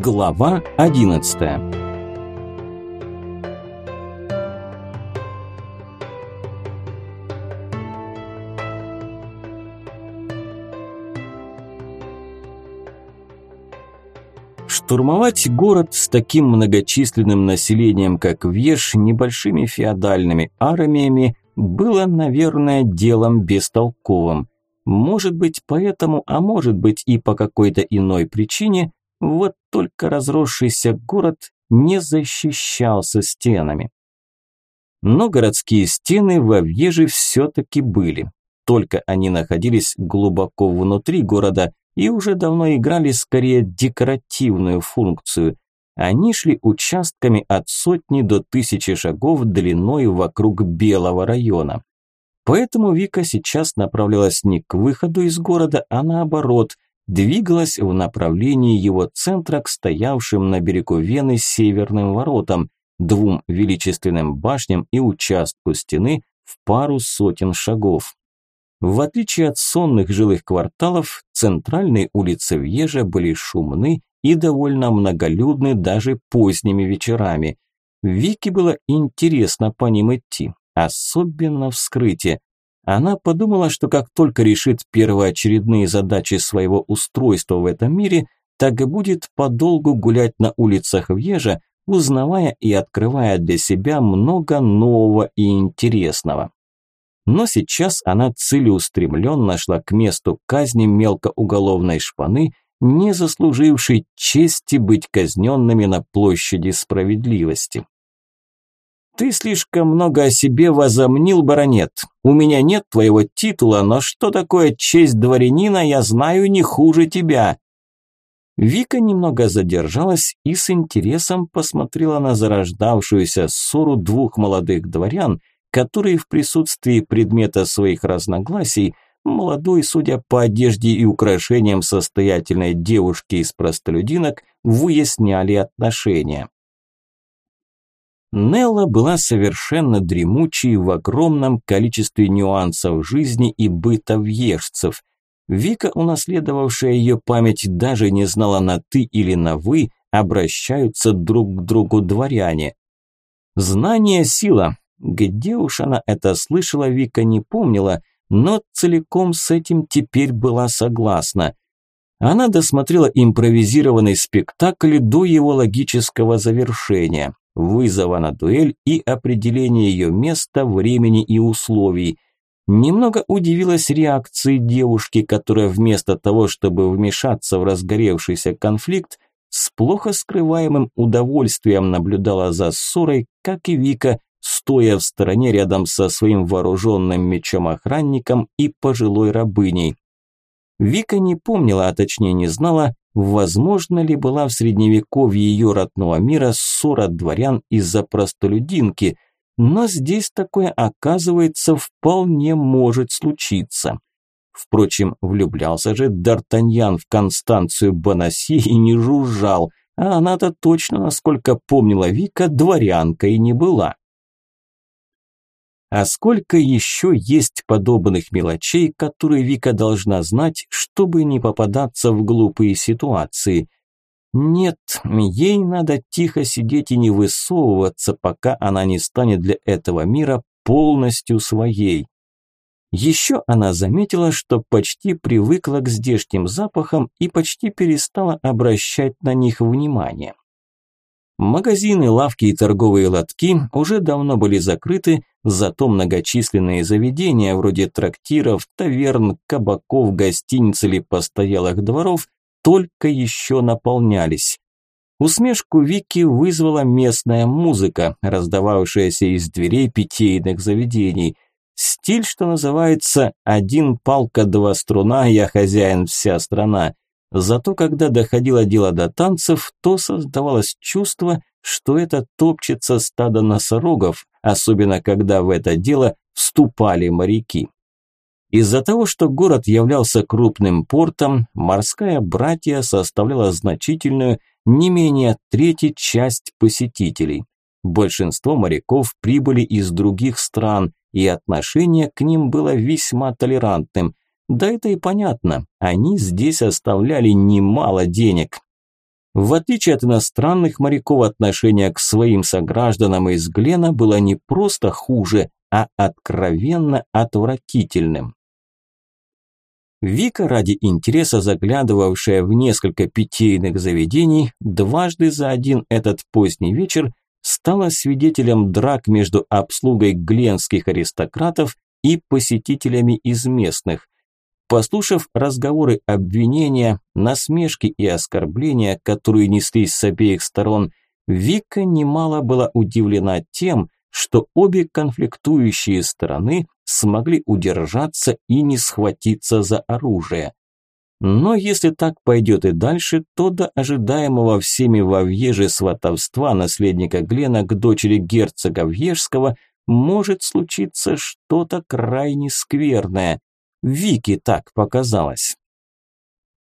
Глава 11. Штурмовать город с таким многочисленным населением, как Веш, небольшими феодальными армиями, было, наверное, делом бестолковым. Может быть, поэтому, а может быть и по какой-то иной причине, вот только разросшийся город не защищался стенами. Но городские стены во Вьеже все-таки были. Только они находились глубоко внутри города и уже давно играли скорее декоративную функцию. Они шли участками от сотни до тысячи шагов длиной вокруг Белого района. Поэтому Вика сейчас направлялась не к выходу из города, а наоборот, двигалась в направлении его центра к стоявшим на берегу Вены северным воротам, двум величественным башням и участку стены в пару сотен шагов. В отличие от сонных жилых кварталов, центральные улицы Вьежа были шумны и довольно многолюдны даже поздними вечерами. Вике было интересно по ним идти особенно вскрытие. Она подумала, что как только решит первоочередные задачи своего устройства в этом мире, так и будет подолгу гулять на улицах Вьежа, узнавая и открывая для себя много нового и интересного. Но сейчас она целеустремленно шла к месту казни мелкоуголовной шпаны, не заслужившей чести быть казненными на площади справедливости. Ты слишком много о себе возомнил, баронет. У меня нет твоего титула, но что такое честь дворянина, я знаю не хуже тебя. Вика немного задержалась и с интересом посмотрела на зарождавшуюся ссору двух молодых дворян, которые в присутствии предмета своих разногласий, молодой, судя по одежде и украшениям состоятельной девушки из простолюдинок, выясняли отношения. Нелла была совершенно дремучей в огромном количестве нюансов жизни и быта вьежцев. Вика, унаследовавшая ее память, даже не знала на «ты» или на «вы», обращаются друг к другу дворяне. Знание – сила. Где уж она это слышала, Вика не помнила, но целиком с этим теперь была согласна. Она досмотрела импровизированный спектакль до его логического завершения вызова на дуэль и определения ее места, времени и условий. Немного удивилась реакции девушки, которая вместо того, чтобы вмешаться в разгоревшийся конфликт, с плохо скрываемым удовольствием наблюдала за ссорой, как и Вика, стоя в стороне рядом со своим вооруженным мечом охранником и пожилой рабыней. Вика не помнила, а точнее не знала, возможно ли была в средневековье ее родного мира ссора дворян из-за простолюдинки, но здесь такое, оказывается, вполне может случиться. Впрочем, влюблялся же Д'Артаньян в Констанцию Бонаси и не жужжал, а она-то точно, насколько помнила Вика, дворянка и не была. А сколько еще есть подобных мелочей, которые Вика должна знать, чтобы не попадаться в глупые ситуации? Нет, ей надо тихо сидеть и не высовываться, пока она не станет для этого мира полностью своей. Еще она заметила, что почти привыкла к здешним запахам и почти перестала обращать на них внимание. Магазины, лавки и торговые лотки уже давно были закрыты, зато многочисленные заведения вроде трактиров, таверн, кабаков, гостиниц или постоялых дворов только еще наполнялись. Усмешку Вики вызвала местная музыка, раздававшаяся из дверей питейных заведений. Стиль, что называется «один палка, два струна, я хозяин, вся страна». Зато когда доходило дело до танцев, то создавалось чувство, что это топчется стадо носорогов, особенно когда в это дело вступали моряки. Из-за того, что город являлся крупным портом, морская братья составляла значительную, не менее трети часть посетителей. Большинство моряков прибыли из других стран, и отношение к ним было весьма толерантным, да это и понятно, они здесь оставляли немало денег. В отличие от иностранных моряков, отношение к своим согражданам из Глена было не просто хуже, а откровенно отвратительным. Вика, ради интереса заглядывавшая в несколько питейных заведений, дважды за один этот поздний вечер стала свидетелем драк между обслугой гленских аристократов и посетителями из местных. Послушав разговоры обвинения, насмешки и оскорбления, которые неслись с обеих сторон, Вика немало была удивлена тем, что обе конфликтующие стороны смогли удержаться и не схватиться за оружие. Но если так пойдет и дальше, то до ожидаемого всеми во Вьеже сватовства наследника Глена к дочери герцога Вьежского может случиться что-то крайне скверное. Вике так показалось.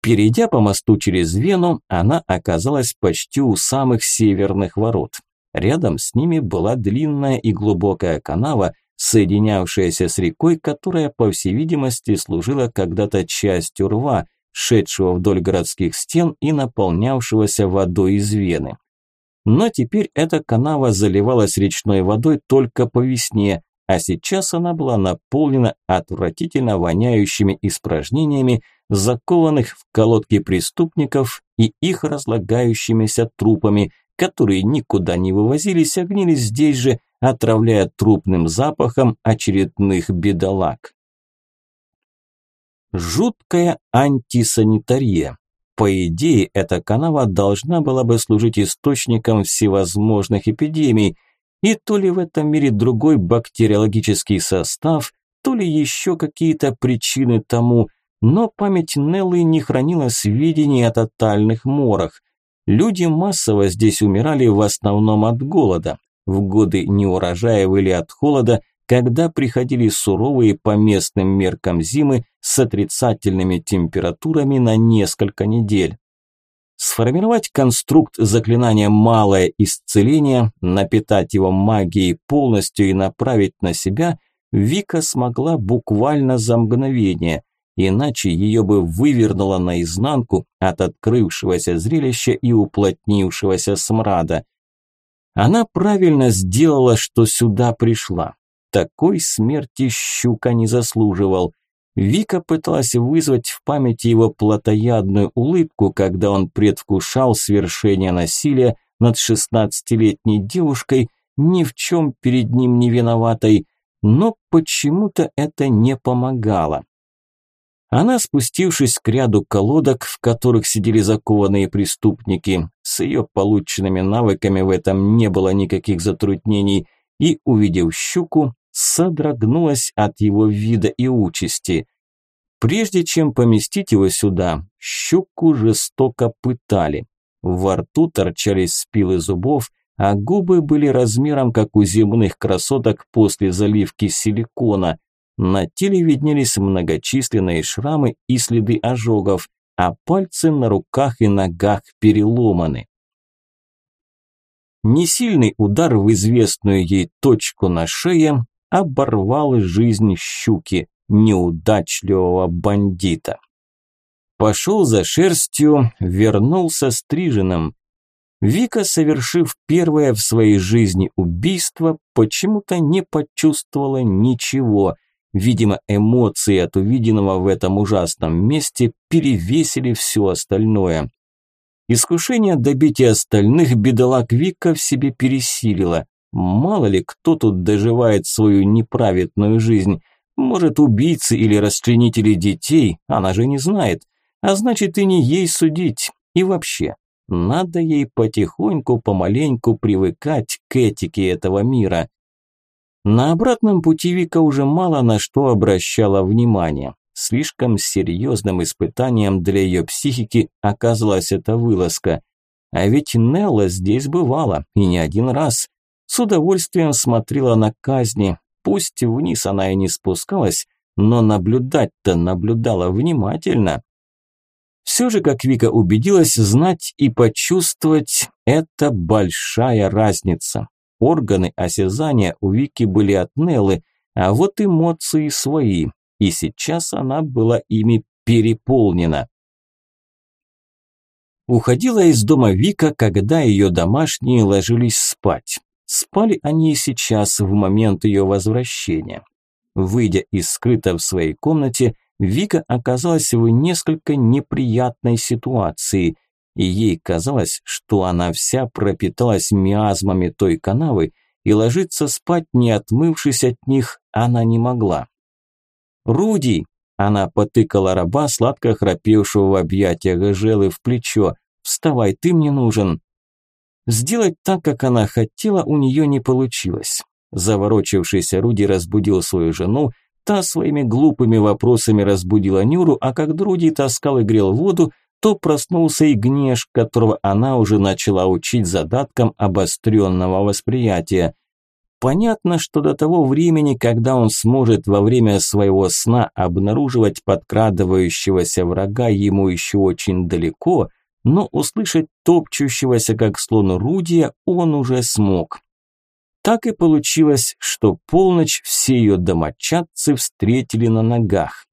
Перейдя по мосту через Вену, она оказалась почти у самых северных ворот. Рядом с ними была длинная и глубокая канава, соединявшаяся с рекой, которая, по всей видимости, служила когда-то частью рва, шедшего вдоль городских стен и наполнявшегося водой из Вены. Но теперь эта канава заливалась речной водой только по весне, а сейчас она была наполнена отвратительно воняющими испражнениями, закованных в колодки преступников и их разлагающимися трупами, которые никуда не вывозились, а гнили здесь же, отравляя трупным запахом очередных бедолаг. Жуткая антисанитария. По идее, эта канава должна была бы служить источником всевозможных эпидемий, и то ли в этом мире другой бактериологический состав, то ли еще какие-то причины тому, но память Неллы не хранила сведений о тотальных морах. Люди массово здесь умирали в основном от голода, в годы неурожаев или от холода, когда приходили суровые по местным меркам зимы с отрицательными температурами на несколько недель. Сформировать конструкт заклинания «Малое исцеление», напитать его магией полностью и направить на себя Вика смогла буквально за мгновение, иначе ее бы вывернуло наизнанку от открывшегося зрелища и уплотнившегося смрада. Она правильно сделала, что сюда пришла. Такой смерти щука не заслуживал. Вика пыталась вызвать в памяти его плотоядную улыбку, когда он предвкушал свершение насилия над шестнадцатилетней девушкой, ни в чем перед ним не виноватой, но почему-то это не помогало. Она, спустившись к ряду колодок, в которых сидели закованные преступники, с ее полученными навыками в этом не было никаких затруднений, и, увидев щуку, содрогнулась от его вида и участи. Прежде чем поместить его сюда, щуку жестоко пытали. Во рту торчали спилы зубов, а губы были размером, как у земных красоток после заливки силикона – на теле виднелись многочисленные шрамы и следы ожогов, а пальцы на руках и ногах переломаны. Несильный удар в известную ей точку на шее оборвал жизнь щуки, неудачливого бандита. Пошел за шерстью, вернулся стриженным. Вика, совершив первое в своей жизни убийство, почему-то не почувствовала ничего – Видимо, эмоции от увиденного в этом ужасном месте перевесили все остальное. Искушение добить и остальных бедолаг Вика в себе пересилило. Мало ли кто тут доживает свою неправедную жизнь. Может, убийцы или расчленители детей, она же не знает. А значит, и не ей судить. И вообще, надо ей потихоньку, помаленьку привыкать к этике этого мира. На обратном пути Вика уже мало на что обращала внимание. Слишком серьезным испытанием для ее психики оказалась эта вылазка. А ведь Нелла здесь бывала, и не один раз. С удовольствием смотрела на казни. Пусть вниз она и не спускалась, но наблюдать-то наблюдала внимательно. Все же, как Вика убедилась, знать и почувствовать – это большая разница. Органы осязания у Вики были от Неллы, а вот эмоции свои, и сейчас она была ими переполнена. Уходила из дома Вика, когда ее домашние ложились спать. Спали они и сейчас, в момент ее возвращения. Выйдя из скрыта в своей комнате, Вика оказалась в несколько неприятной ситуации, и ей казалось, что она вся пропиталась миазмами той канавы, и ложиться спать, не отмывшись от них, она не могла. «Руди!» – она потыкала раба, сладко храпевшего в объятиях Желы в плечо. «Вставай, ты мне нужен!» Сделать так, как она хотела, у нее не получилось. Заворочившийся Руди разбудил свою жену, та своими глупыми вопросами разбудила Нюру, а когда Руди таскал и грел воду, то проснулся и Гнеш, которого она уже начала учить задаткам обостренного восприятия. Понятно, что до того времени, когда он сможет во время своего сна обнаруживать подкрадывающегося врага, ему еще очень далеко, но услышать топчущегося как слон Рудия он уже смог. Так и получилось, что полночь все ее домочадцы встретили на ногах.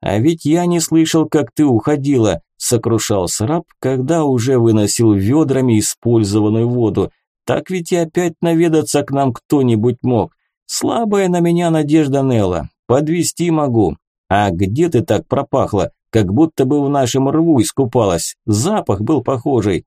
«А ведь я не слышал, как ты уходила», – сокрушался раб, когда уже выносил ведрами использованную воду. «Так ведь и опять наведаться к нам кто-нибудь мог. Слабая на меня надежда Нелла. Подвести могу. А где ты так пропахла? Как будто бы в нашем рву искупалась. Запах был похожий».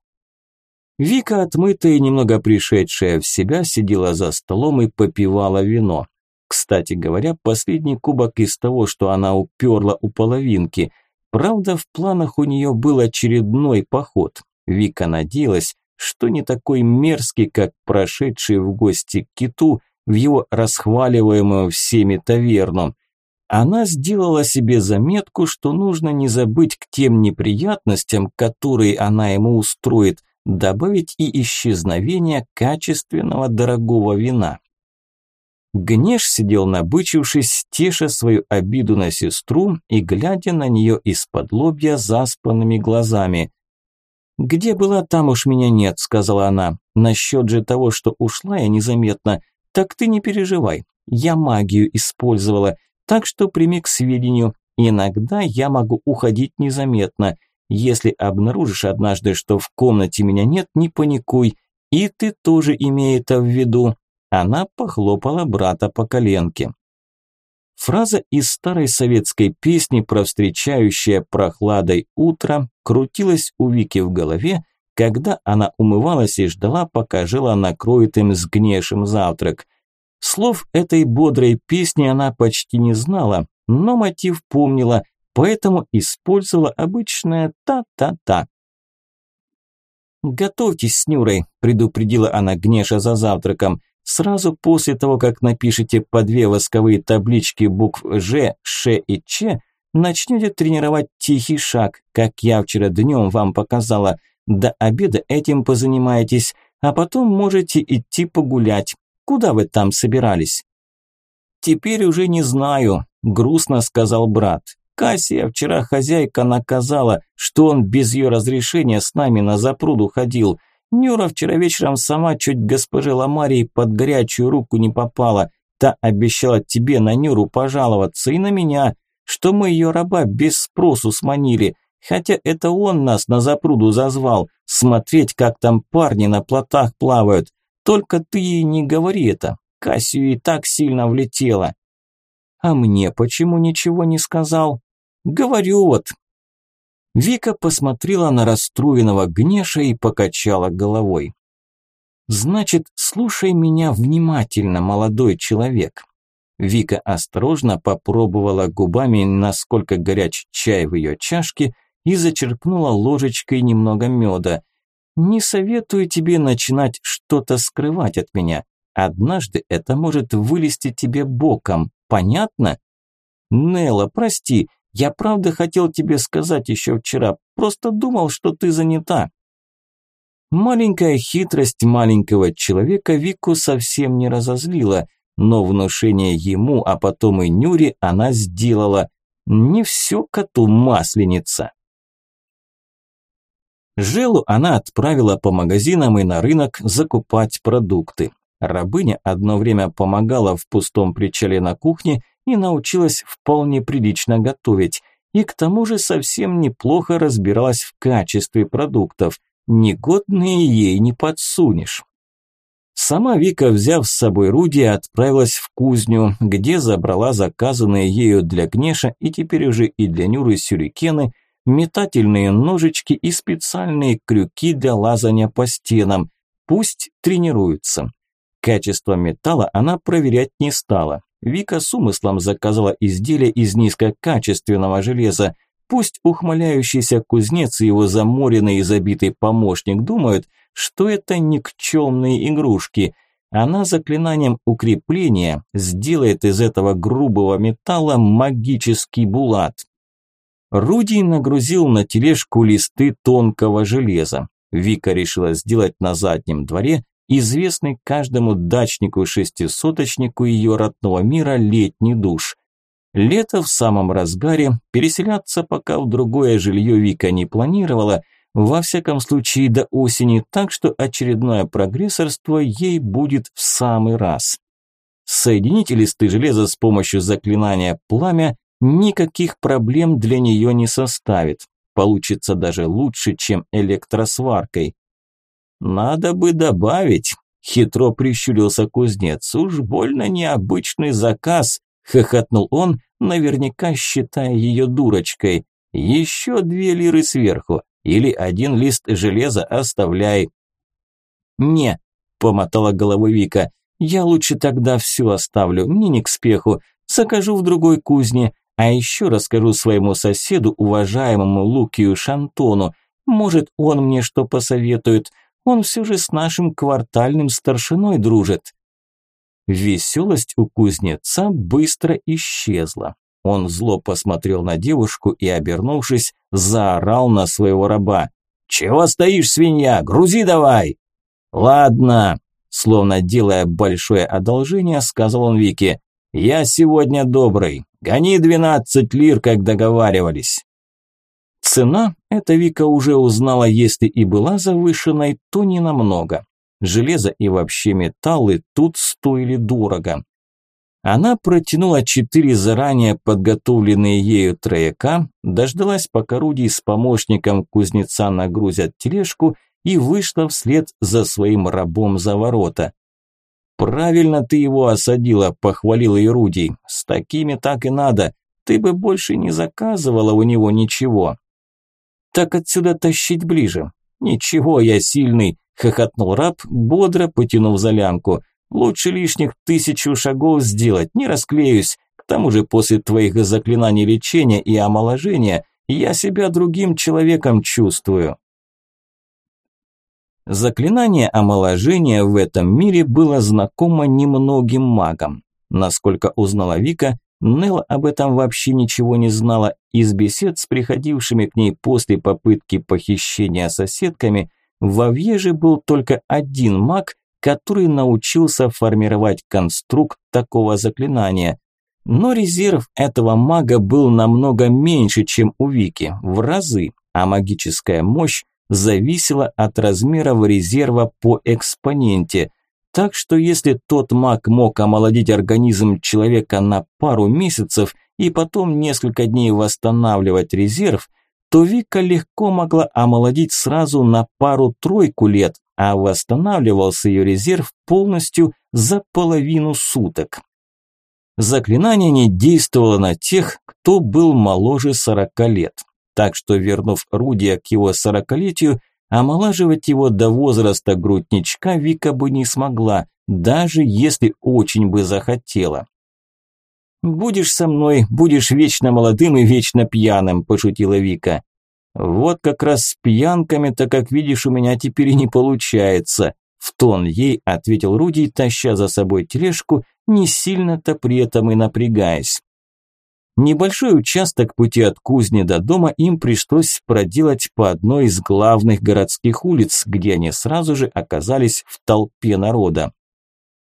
Вика, отмытая и немного пришедшая в себя, сидела за столом и попивала вино. Кстати говоря, последний кубок из того, что она уперла у половинки. Правда, в планах у нее был очередной поход. Вика надеялась, что не такой мерзкий, как прошедший в гости к киту в его расхваливаемую всеми таверну. Она сделала себе заметку, что нужно не забыть к тем неприятностям, которые она ему устроит, добавить и исчезновение качественного дорогого вина. Гнеш сидел набычившись, теша свою обиду на сестру и глядя на нее из-под лобья заспанными глазами. «Где была, там уж меня нет», – сказала она. «Насчет же того, что ушла я незаметно, так ты не переживай. Я магию использовала, так что прими к сведению. Иногда я могу уходить незаметно. Если обнаружишь однажды, что в комнате меня нет, не паникуй. И ты тоже имей это в виду. Она похлопала брата по коленке. Фраза из старой советской песни про встречающее прохладой утро крутилась у Вики в голове, когда она умывалась и ждала, пока жила накроет им с гнешем завтрак. Слов этой бодрой песни она почти не знала, но мотив помнила, поэтому использовала обычное «та-та-та». «Готовьтесь с Нюрой», – предупредила она Гнеша за завтраком. Сразу после того, как напишите по две восковые таблички букв Ж, Ш и Ч, начнете тренировать тихий шаг, как я вчера днем вам показала. До обеда этим позанимаетесь, а потом можете идти погулять. Куда вы там собирались? Теперь уже не знаю, грустно сказал брат. Кассия вчера хозяйка наказала, что он без ее разрешения с нами на запруду ходил. Нюра вчера вечером сама чуть госпоже Ламарии под горячую руку не попала. Та обещала тебе на Нюру пожаловаться и на меня, что мы ее раба без спросу сманили. Хотя это он нас на запруду зазвал, смотреть, как там парни на плотах плавают. Только ты ей не говори это, Кассию и так сильно влетела. А мне почему ничего не сказал? Говорю вот, Вика посмотрела на расстроенного Гнеша и покачала головой. «Значит, слушай меня внимательно, молодой человек». Вика осторожно попробовала губами, насколько горяч чай в ее чашке, и зачерпнула ложечкой немного меда. «Не советую тебе начинать что-то скрывать от меня. Однажды это может вылезти тебе боком, понятно?» «Нелла, прости, я правда хотел тебе сказать еще вчера, просто думал, что ты занята». Маленькая хитрость маленького человека Вику совсем не разозлила, но внушение ему, а потом и Нюре она сделала. Не все коту масленица. Желу она отправила по магазинам и на рынок закупать продукты. Рабыня одно время помогала в пустом причале на кухне и научилась вполне прилично готовить. и к тому же совсем неплохо разбиралась в качестве продуктов. Негодные ей не подсунешь. Сама Вика, взяв с собой Руди, отправилась в кузню, где забрала заказанные ею для Гнеша и теперь уже и для Нюры сюрикены, метательные ножички и специальные крюки для лазания по стенам. Пусть тренируются. Качество металла она проверять не стала. Вика с умыслом заказала изделие из низкокачественного железа. Пусть ухмыляющийся кузнец и его заморенный и забитый помощник думают, что это никчемные игрушки. Она заклинанием укрепления сделает из этого грубого металла магический булат. Руди нагрузил на тележку листы тонкого железа. Вика решила сделать на заднем дворе известный каждому дачнику-шестисоточнику ее родного мира летний душ. Лето в самом разгаре, переселяться пока в другое жилье Вика не планировала, во всяком случае до осени, так что очередное прогрессорство ей будет в самый раз. Соединить листы железа с помощью заклинания «Пламя» никаких проблем для нее не составит. Получится даже лучше, чем электросваркой. «Надо бы добавить», – хитро прищурился кузнец. «Уж больно необычный заказ», – хохотнул он, наверняка считая ее дурочкой. «Еще две лиры сверху, или один лист железа оставляй». «Не», – помотала головой Вика, – «я лучше тогда все оставлю, мне не к спеху, закажу в другой кузне, а еще расскажу своему соседу, уважаемому Лукию Шантону, может, он мне что посоветует, он все же с нашим квартальным старшиной дружит. Веселость у кузнеца быстро исчезла. Он зло посмотрел на девушку и, обернувшись, заорал на своего раба. «Чего стоишь, свинья? Грузи давай!» «Ладно», словно делая большое одолжение, сказал он Вике. «Я сегодня добрый. Гони двенадцать лир, как договаривались». Цена, эта Вика уже узнала, если и была завышенной, то не намного. Железо и вообще металлы тут стоили дорого. Она протянула четыре заранее подготовленные ею трояка, дождалась, пока Руди с помощником кузнеца нагрузят тележку и вышла вслед за своим рабом за ворота. «Правильно ты его осадила», – похвалил ее. «С такими так и надо. Ты бы больше не заказывала у него ничего. Так отсюда тащить ближе. Ничего, я сильный, хохотнул раб, бодро потянув за лямку. Лучше лишних тысячу шагов сделать, не расклеюсь. К тому же после твоих заклинаний лечения и омоложения я себя другим человеком чувствую. Заклинание омоложения в этом мире было знакомо немногим магам. Насколько узнала Вика, Нелла об этом вообще ничего не знала. Из бесед с приходившими к ней после попытки похищения соседками в Авьеже был только один маг, который научился формировать конструкт такого заклинания. Но резерв этого мага был намного меньше, чем у Вики, в разы, а магическая мощь зависела от размеров резерва по экспоненте – так что если тот маг мог омолодить организм человека на пару месяцев и потом несколько дней восстанавливать резерв, то Вика легко могла омолодить сразу на пару-тройку лет, а восстанавливался ее резерв полностью за половину суток. Заклинание не действовало на тех, кто был моложе 40 лет. Так что, вернув Рудия к его сорокалетию, Омолаживать его до возраста грудничка Вика бы не смогла, даже если очень бы захотела. «Будешь со мной, будешь вечно молодым и вечно пьяным», – пошутила Вика. «Вот как раз с пьянками-то, как видишь, у меня теперь и не получается», – в тон ей ответил Руди, таща за собой тележку, не сильно-то при этом и напрягаясь. Небольшой участок пути от кузни до дома им пришлось проделать по одной из главных городских улиц, где они сразу же оказались в толпе народа.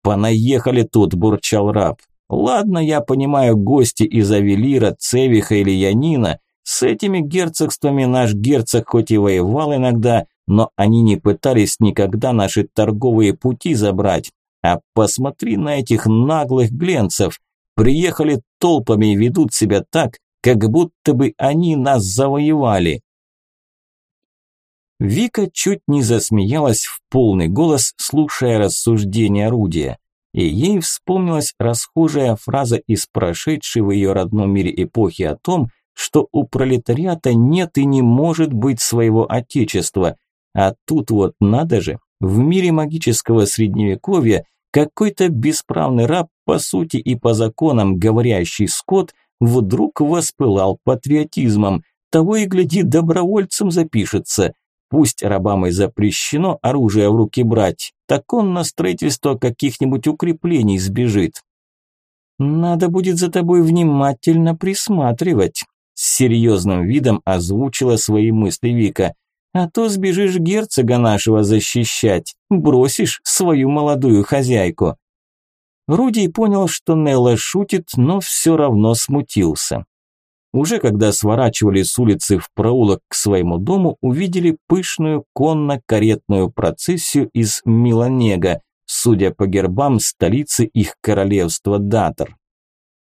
«Понаехали тут», – бурчал раб. «Ладно, я понимаю, гости из Авелира, Цевиха или Янина. С этими герцогствами наш герцог хоть и воевал иногда, но они не пытались никогда наши торговые пути забрать. А посмотри на этих наглых гленцев. Приехали толпами и ведут себя так, как будто бы они нас завоевали. Вика чуть не засмеялась в полный голос, слушая рассуждения орудия. И ей вспомнилась расхожая фраза из прошедшей в ее родном мире эпохи о том, что у пролетариата нет и не может быть своего отечества. А тут вот надо же, в мире магического средневековья какой-то бесправный раб, по сути и по законам говорящий скот, вдруг воспылал патриотизмом, того и гляди добровольцем запишется. Пусть рабам и запрещено оружие в руки брать, так он на строительство каких-нибудь укреплений сбежит. Надо будет за тобой внимательно присматривать, с серьезным видом озвучила свои мысли Вика. А то сбежишь герцога нашего защищать, бросишь свою молодую хозяйку. Руди понял, что Нелла шутит, но все равно смутился. Уже когда сворачивали с улицы в проулок к своему дому, увидели пышную конно-каретную процессию из Миланега, судя по гербам столицы их королевства Датор.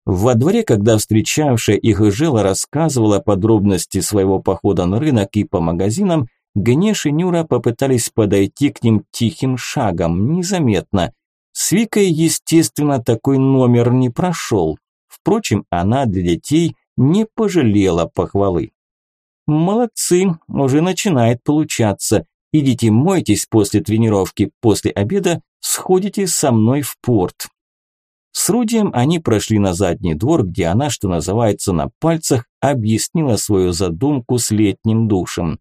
Во дворе, когда встречавшая их Жела рассказывала подробности своего похода на рынок и по магазинам, Гнеш и Нюра попытались подойти к ним тихим шагом, незаметно. С Викой, естественно, такой номер не прошел. Впрочем, она для детей – не пожалела похвалы. Молодцы, уже начинает получаться. Идите мойтесь после тренировки, после обеда сходите со мной в порт. С Рудием они прошли на задний двор, где она, что называется, на пальцах объяснила свою задумку с летним душем.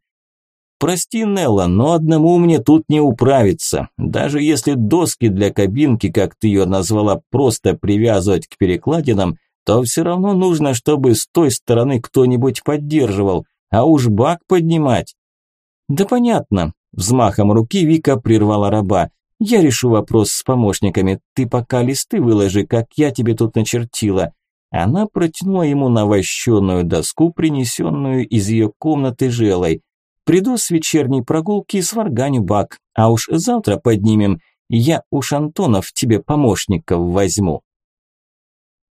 «Прости, Нелла, но одному мне тут не управиться. Даже если доски для кабинки, как ты ее назвала, просто привязывать к перекладинам, то все равно нужно, чтобы с той стороны кто-нибудь поддерживал, а уж бак поднимать. Да понятно, взмахом руки Вика прервала раба. Я решу вопрос с помощниками, ты пока листы выложи, как я тебе тут начертила. Она протянула ему навощенную доску, принесенную из ее комнаты желой. Приду с вечерней прогулки и сварганю бак, а уж завтра поднимем. Я у Шантонов тебе помощников возьму.